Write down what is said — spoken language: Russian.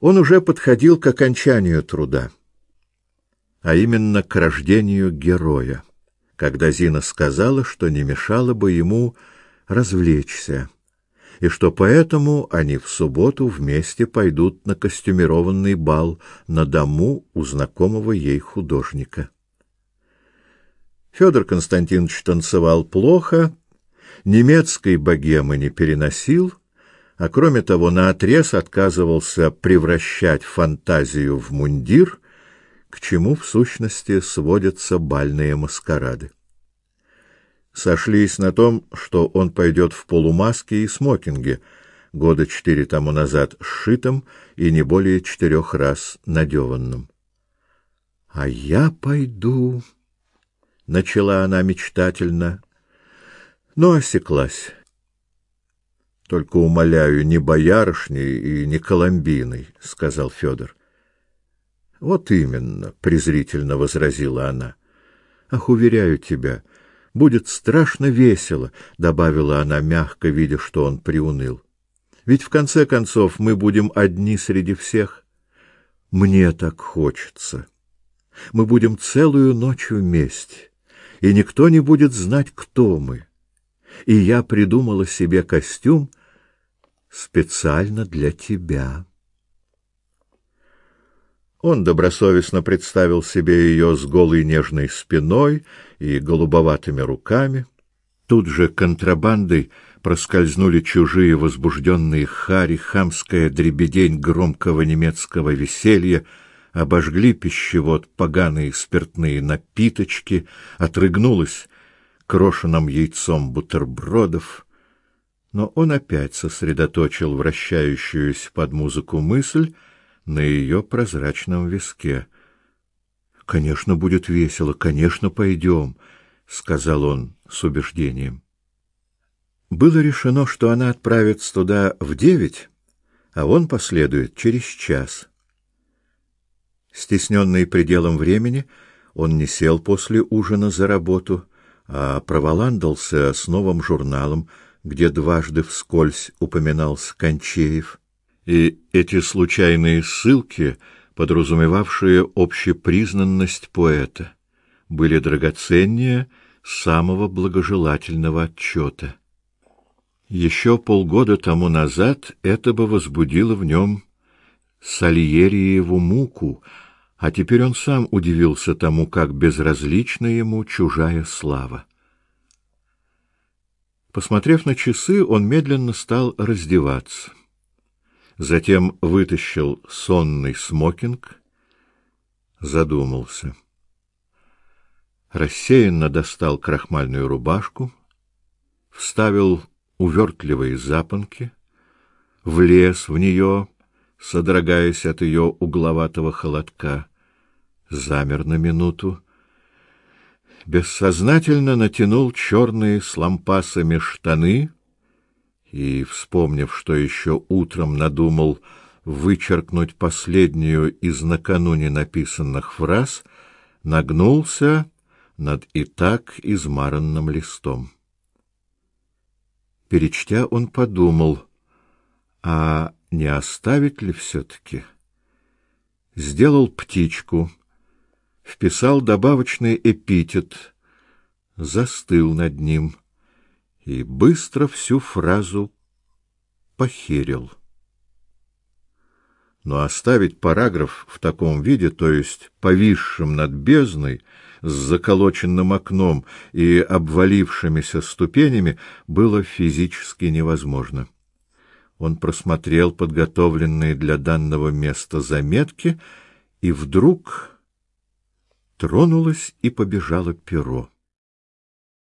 Он уже подходил к окончанию труда, а именно к рождению героя, когда Зина сказала, что не мешало бы ему развлечься, и что поэтому они в субботу вместе пойдут на костюмированный бал на дому у знакомого ей художника. Федор Константинович танцевал плохо, немецкой богемы не переносил, а кроме того наотрез отказывался превращать фантазию в мундир, к чему в сущности сводятся бальные маскарады. Сошлись на том, что он пойдет в полумаске и смокинге, года четыре тому назад сшитым и не более четырех раз надеванным. А я пойду, начала она мечтательно, но осеклась. Только умоляю, не боярышней и не коломбиной, сказал Федор. Вот именно, презрительно возразила она. Ах, уверяю тебя, будет страшно весело, добавила она мягко, видя, что он приуныл. Ведь в конце концов мы будем одни среди всех. Мне так хочется. Мы будем целую ночь вместе, и никто не будет знать, кто мы и я придумала себе костюм специально для тебя. Он добросовестно представил себе ее с голой нежной спиной и голубоватыми руками. Тут же контрабандой проскользнули чужие возбужденные хари, хамская дребедень громкого немецкого веселья, обожгли пищевод поганые спиртные напиточки, отрыгнулась крошенным яйцом бутербродов, но он опять сосредоточил вращающуюся под музыку мысль на ее прозрачном виске. Конечно, будет весело, конечно, пойдем», — сказал он с убеждением. Было решено, что она отправится туда в девять, а он последует через час. Стесненный пределом времени, он не сел после ужина за работу, а проволандался с новым журналом, где дважды вскользь упоминался Кончеев, и эти случайные ссылки, подразумевавшие общепризнанность поэта, были драгоценнее самого благожелательного отчета. Еще полгода тому назад это бы возбудило в нем Сальериеву муку, а теперь он сам удивился тому, как безразлична ему чужая слава. Посмотрев на часы, он медленно стал раздеваться. Затем вытащил сонный смокинг, задумался. Рассеянно достал крахмальную рубашку, вставил увертливые запонки, влез в нее содрогаясь от ее угловатого холодка, замер на минуту, бессознательно натянул черные с лампасами штаны и, вспомнив, что еще утром надумал вычеркнуть последнюю из накануне написанных фраз, нагнулся над и так измаранным листом. Перечтя, он подумал, а не оставить ли все-таки? Сделал птичку, вписал добавочный эпитет, застыл над ним и быстро всю фразу похерил. Но оставить параграф в таком виде, то есть повисшим над бездной, с заколоченным окном и обвалившимися ступенями, было физически невозможно. Он просмотрел подготовленные для данного места заметки, и вдруг тронулось и побежало перо.